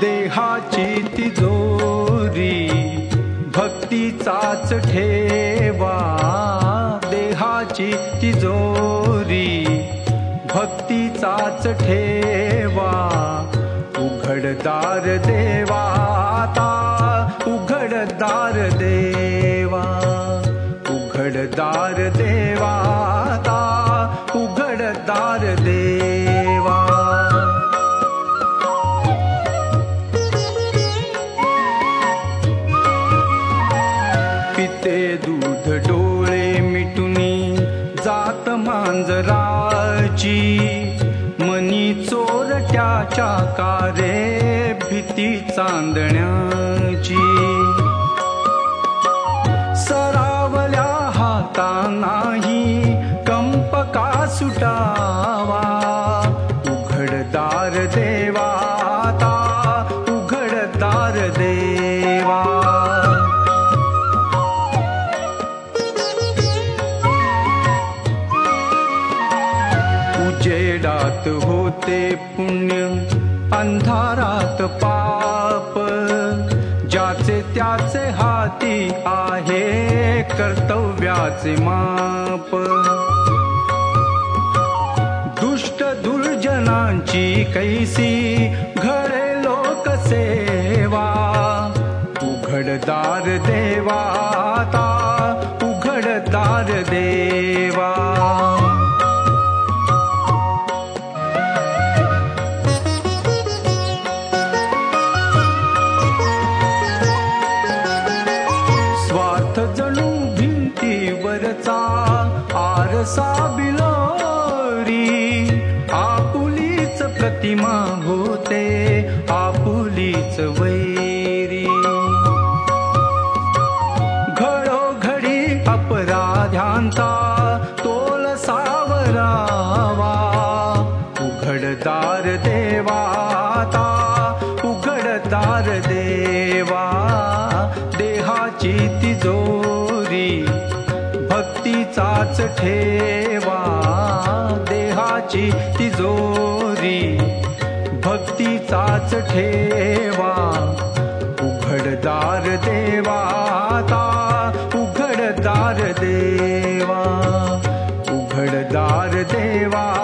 देहाची तिजोरी भक्तीचाच ठेवा. देहाची तिजोरी भक्तीचाच ठेवा. उघडदार देवाता उघडदार देवा. उघडदार देवाता उघडदार देवा दूध डोळे मिटुनी जात मांजराची. मनी चोरट्याच्या कारे भीती चांदण्याची. सरावल्या हाता नाही कंप का उजेडात होते पुण्य अंधारात पाप. ज्याचे त्याचे हाती आहे कर्तव्याचे माप. दुष्ट दुर्जनांची कैसी घडे लोकसेवा. उघडदार देवा आरसा बिलोरी आपुलीच प्रतिमा होते आपुलीच वैरी. घडोघडी अपराध्यांचा तोल सावरावा उघडदार देवाता उघडदार देवा भक्तीचाच ठेवा देहाची तिजोरी भक्तीचाच ठेवा उघडदार देवाता उघडदार देवा. उघडदार देवा